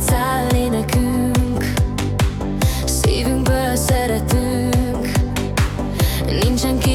Vágysz állni nekünk Szívünkből szeretünk. Nincsen ki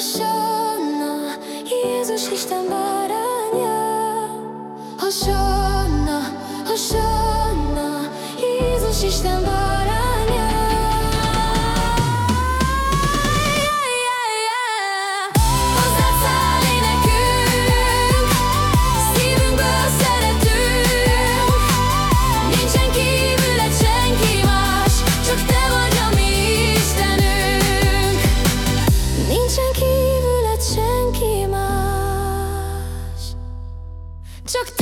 Hosanna, Jézus Isten báránya. Hosanna, Hosanna, Jézus Isten báránya. Çok